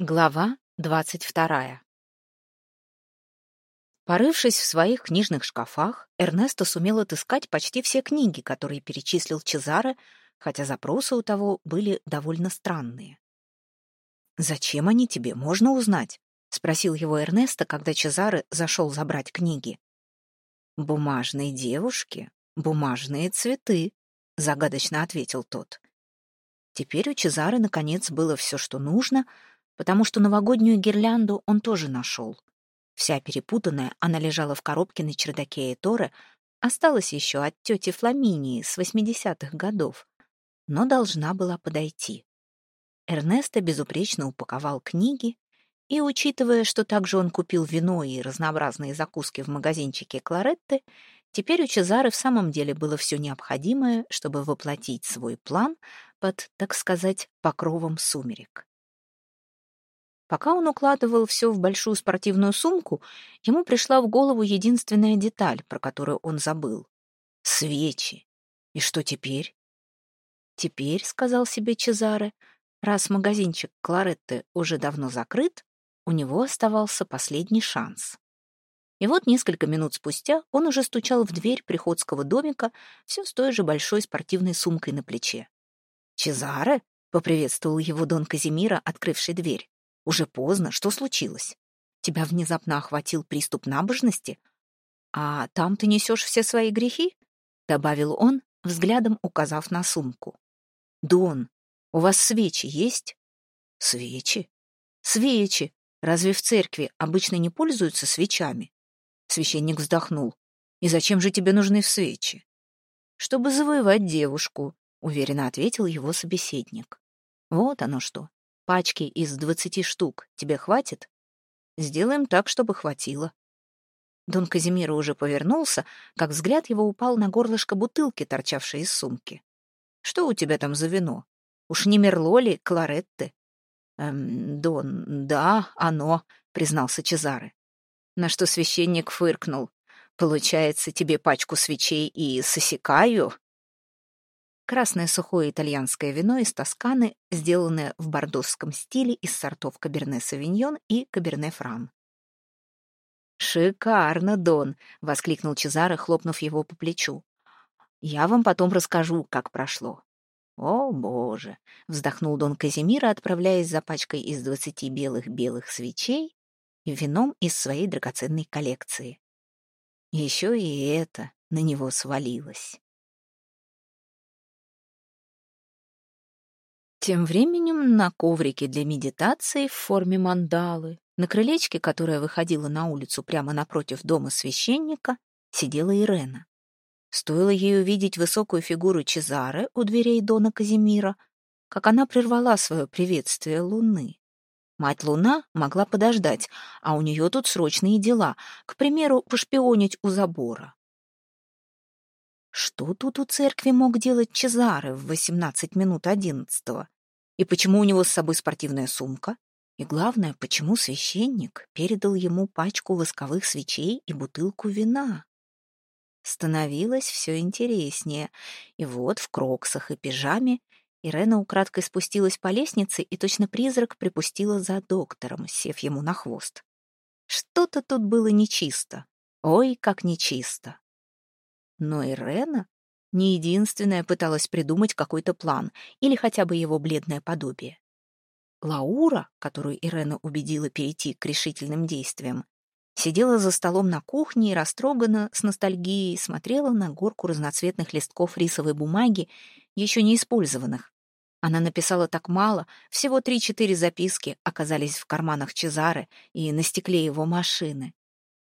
Глава двадцать вторая Порывшись в своих книжных шкафах, Эрнесто сумел отыскать почти все книги, которые перечислил Чезаре, хотя запросы у того были довольно странные. «Зачем они тебе, можно узнать?» — спросил его Эрнесто, когда Чезаре зашел забрать книги. «Бумажные девушки, бумажные цветы», — загадочно ответил тот. Теперь у Чезары, наконец, было все, что нужно — потому что новогоднюю гирлянду он тоже нашел. Вся перепутанная, она лежала в коробке на чердаке Эторы, осталась еще от тети Фламинии с 80-х годов, но должна была подойти. Эрнесто безупречно упаковал книги, и, учитывая, что также он купил вино и разнообразные закуски в магазинчике Кларетты, теперь у Чезары в самом деле было все необходимое, чтобы воплотить свой план под, так сказать, покровом сумерек. Пока он укладывал все в большую спортивную сумку, ему пришла в голову единственная деталь, про которую он забыл. Свечи. И что теперь? Теперь, — сказал себе Чезаре, — раз магазинчик Кларетты уже давно закрыт, у него оставался последний шанс. И вот несколько минут спустя он уже стучал в дверь приходского домика все с той же большой спортивной сумкой на плече. «Чезаре?» — поприветствовал его Дон Казимира, открывший дверь. Уже поздно. Что случилось? Тебя внезапно охватил приступ набожности? А там ты несешь все свои грехи? Добавил он, взглядом указав на сумку. Дон, у вас свечи есть? Свечи? Свечи. Разве в церкви обычно не пользуются свечами? Священник вздохнул. И зачем же тебе нужны свечи? Чтобы завоевать девушку, уверенно ответил его собеседник. Вот оно что. Пачки из двадцати штук тебе хватит? Сделаем так, чтобы хватило. Дон Казимира уже повернулся, как взгляд его упал на горлышко бутылки, торчавшей из сумки. «Что у тебя там за вино? Уж не Мерло ли, Кларетты?» «Эм, Дон, да, оно», — признался Чезаре. На что священник фыркнул. «Получается, тебе пачку свечей и сосекаю?» Красное сухое итальянское вино из Тосканы, сделанное в бордосском стиле из сортов Каберне Савиньон и Каберне Фран. «Шикарно, Дон!» — воскликнул Чезаре, хлопнув его по плечу. «Я вам потом расскажу, как прошло». «О, боже!» — вздохнул Дон Казимира, отправляясь за пачкой из двадцати белых-белых свечей и вином из своей драгоценной коллекции. Еще и это на него свалилось. Тем временем на коврике для медитации в форме мандалы, на крылечке, которое выходило на улицу прямо напротив дома священника, сидела Ирена. Стоило ей увидеть высокую фигуру Чезары у дверей Дона Казимира, как она прервала свое приветствие Луны. Мать Луна могла подождать, а у нее тут срочные дела, к примеру, пошпионить у забора. Что тут у церкви мог делать Чезары в восемнадцать минут одиннадцатого? И почему у него с собой спортивная сумка? И главное, почему священник передал ему пачку восковых свечей и бутылку вина? Становилось все интереснее. И вот в кроксах и пижаме Ирена украдкой спустилась по лестнице и точно призрак припустила за доктором, сев ему на хвост. Что-то тут было нечисто. Ой, как нечисто. Но Ирена не единственная пыталась придумать какой-то план или хотя бы его бледное подобие. Лаура, которую Ирена убедила перейти к решительным действиям, сидела за столом на кухне и растроганно, с ностальгией, смотрела на горку разноцветных листков рисовой бумаги, еще не использованных. Она написала так мало, всего три-четыре записки оказались в карманах Чезары и на стекле его машины.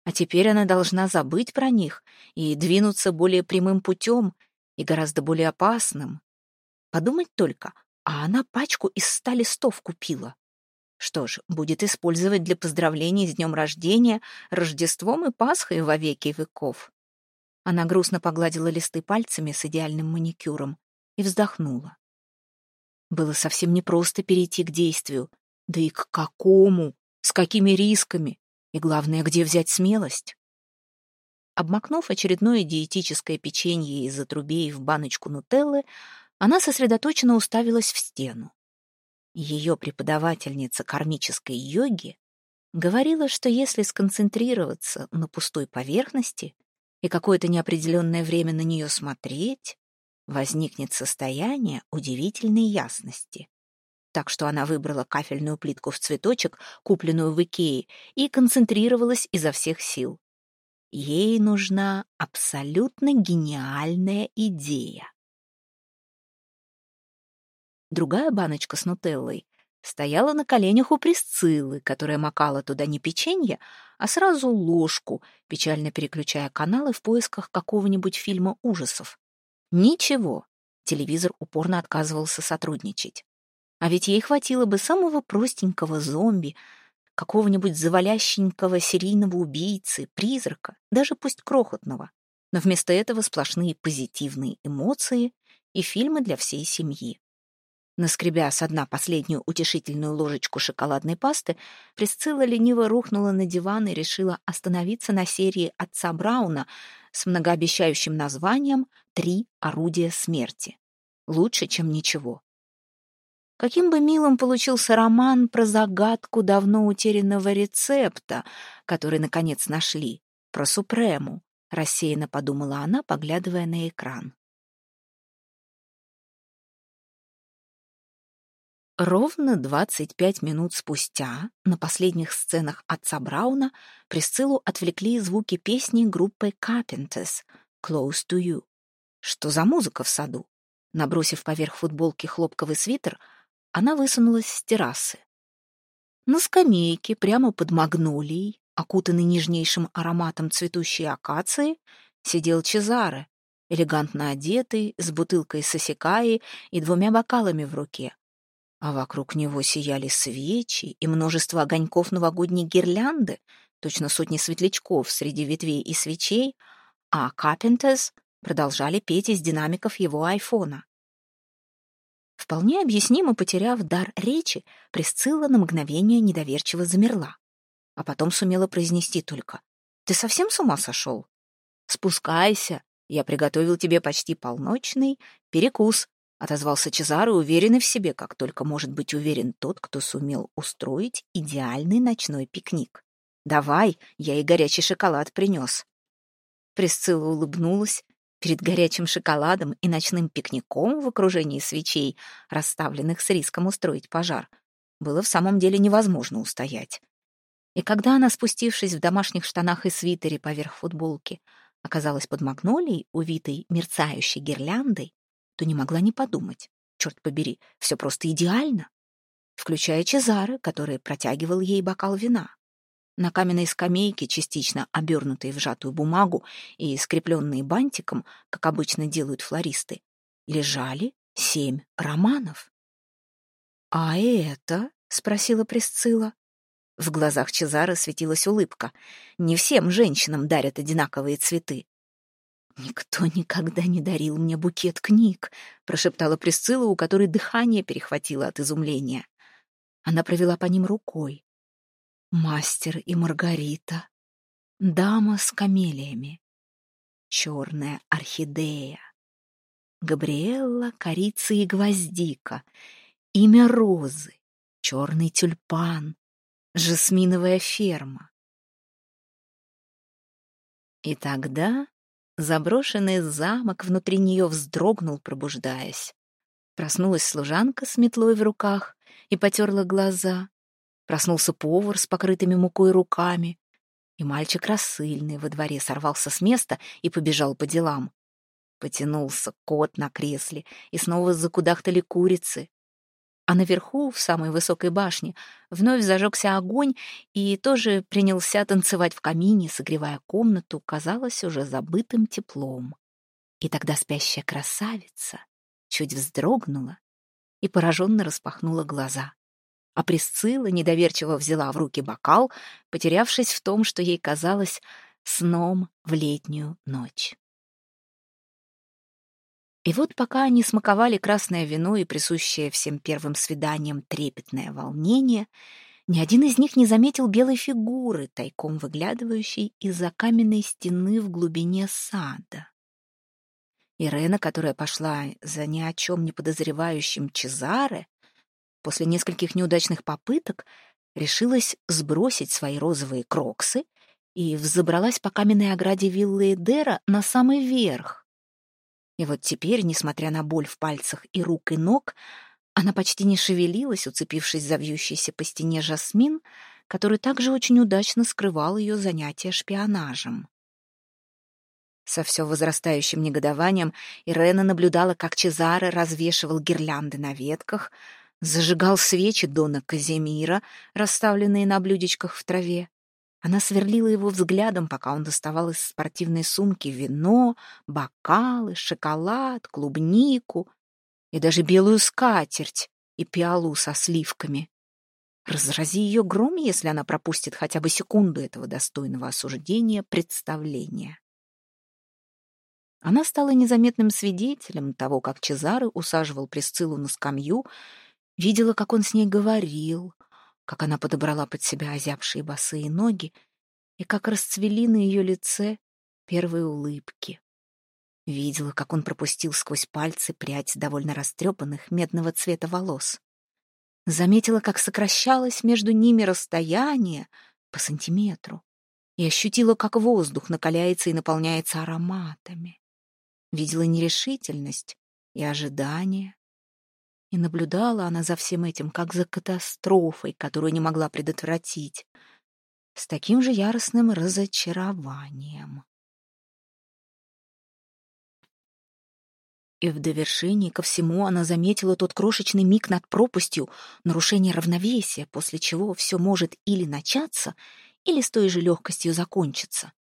А теперь она должна забыть про них и двинуться более прямым путем — и гораздо более опасным. Подумать только, а она пачку из ста листов купила. Что ж, будет использовать для поздравлений с днем рождения, Рождеством и Пасхой во веки веков. Она грустно погладила листы пальцами с идеальным маникюром и вздохнула. Было совсем непросто перейти к действию. Да и к какому? С какими рисками? И главное, где взять смелость? Обмакнув очередное диетическое печенье из отрубей в баночку нутеллы, она сосредоточенно уставилась в стену. Ее преподавательница кармической йоги говорила, что если сконцентрироваться на пустой поверхности и какое-то неопределенное время на нее смотреть, возникнет состояние удивительной ясности. Так что она выбрала кафельную плитку в цветочек, купленную в Икее, и концентрировалась изо всех сил. Ей нужна абсолютно гениальная идея. Другая баночка с нутеллой стояла на коленях у Присциллы, которая макала туда не печенье, а сразу ложку, печально переключая каналы в поисках какого-нибудь фильма ужасов. Ничего, телевизор упорно отказывался сотрудничать. А ведь ей хватило бы самого простенького зомби, какого-нибудь завалященького серийного убийцы, призрака, даже пусть крохотного. Но вместо этого сплошные позитивные эмоции и фильмы для всей семьи. Наскребя с дна последнюю утешительную ложечку шоколадной пасты, Присцилла лениво рухнула на диван и решила остановиться на серии отца Брауна с многообещающим названием «Три орудия смерти». Лучше, чем ничего. Каким бы милым получился роман про загадку давно утерянного рецепта, который, наконец, нашли, про Супрему, рассеянно подумала она, поглядывая на экран. Ровно 25 минут спустя на последних сценах отца Брауна Присциллу отвлекли звуки песни группы Carpenters «Close to You». Что за музыка в саду? Набросив поверх футболки хлопковый свитер, она высунулась с террасы. На скамейке прямо под магнолией, окутанный нежнейшим ароматом цветущей акации, сидел Чезаре, элегантно одетый, с бутылкой сосекаи и двумя бокалами в руке а вокруг него сияли свечи и множество огоньков новогодней гирлянды, точно сотни светлячков среди ветвей и свечей, а Капентес продолжали петь из динамиков его айфона. Вполне объяснимо потеряв дар речи, Присцилла на мгновение недоверчиво замерла, а потом сумела произнести только «Ты совсем с ума сошел? Спускайся, я приготовил тебе почти полночный перекус отозвался Чезаро, уверенный в себе, как только может быть уверен тот, кто сумел устроить идеальный ночной пикник. «Давай, я и горячий шоколад принес». Присцилла улыбнулась. Перед горячим шоколадом и ночным пикником в окружении свечей, расставленных с риском устроить пожар, было в самом деле невозможно устоять. И когда она, спустившись в домашних штанах и свитере поверх футболки, оказалась под магнолией, увитой мерцающей гирляндой, то не могла не подумать. Черт побери, все просто идеально. Включая Чезаре, который протягивал ей бокал вина. На каменной скамейке, частично обернутой в сжатую бумагу и скрепленные бантиком, как обычно делают флористы, лежали семь романов. «А это?» — спросила Присцилла. В глазах Чезары светилась улыбка. «Не всем женщинам дарят одинаковые цветы. «Никто никогда не дарил мне букет книг», — прошептала Присцилла, у которой дыхание перехватило от изумления. Она провела по ним рукой. «Мастер и Маргарита», «Дама с камелиями», «Черная орхидея», «Габриэлла, корица и гвоздика», «Имя розы», «Черный тюльпан», «Жасминовая ферма». И тогда Заброшенный замок внутри нее вздрогнул, пробуждаясь. Проснулась служанка с метлой в руках и потерла глаза. Проснулся повар с покрытыми мукой руками. И мальчик рассыльный во дворе сорвался с места и побежал по делам. Потянулся кот на кресле, и снова закудахтали курицы а наверху, в самой высокой башне, вновь зажегся огонь и тоже принялся танцевать в камине, согревая комнату, казалось, уже забытым теплом. И тогда спящая красавица чуть вздрогнула и пораженно распахнула глаза. А Присцилла недоверчиво взяла в руки бокал, потерявшись в том, что ей казалось сном в летнюю ночь. И вот пока они смаковали красное вино и присущее всем первым свиданиям трепетное волнение, ни один из них не заметил белой фигуры, тайком выглядывающей из-за каменной стены в глубине сада. Ирена, которая пошла за ни о чем не подозревающим Чезаре, после нескольких неудачных попыток решилась сбросить свои розовые кроксы и взобралась по каменной ограде виллы Эдера на самый верх. И вот теперь, несмотря на боль в пальцах и рук, и ног, она почти не шевелилась, уцепившись за вьющийся по стене жасмин, который также очень удачно скрывал ее занятия шпионажем. Со все возрастающим негодованием Ирена наблюдала, как Чезаре развешивал гирлянды на ветках, зажигал свечи Дона Казимира, расставленные на блюдечках в траве. Она сверлила его взглядом, пока он доставал из спортивной сумки вино, бокалы, шоколад, клубнику и даже белую скатерть и пиалу со сливками. Разрази ее гром, если она пропустит хотя бы секунду этого достойного осуждения представления. Она стала незаметным свидетелем того, как Чезаре усаживал Присциллу на скамью, видела, как он с ней говорил, как она подобрала под себя озябшие босые ноги и как расцвели на ее лице первые улыбки. Видела, как он пропустил сквозь пальцы прядь довольно растрепанных медного цвета волос. Заметила, как сокращалось между ними расстояние по сантиметру и ощутила, как воздух накаляется и наполняется ароматами видела нерешительность и ожидание. И наблюдала она за всем этим, как за катастрофой, которую не могла предотвратить, с таким же яростным разочарованием. И в довершении ко всему она заметила тот крошечный миг над пропастью, нарушение равновесия, после чего все может или начаться, или с той же легкостью закончиться.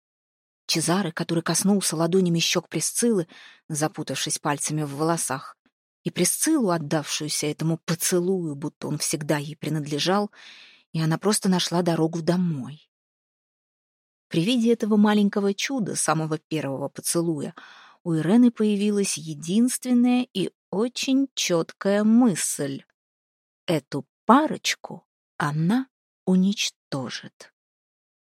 Чезары, который коснулся ладонями щек Пресциллы, запутавшись пальцами в волосах, и Пресциллу, отдавшуюся этому поцелую, будто он всегда ей принадлежал, и она просто нашла дорогу домой. При виде этого маленького чуда, самого первого поцелуя, у Ирены появилась единственная и очень четкая мысль. Эту парочку она уничтожит.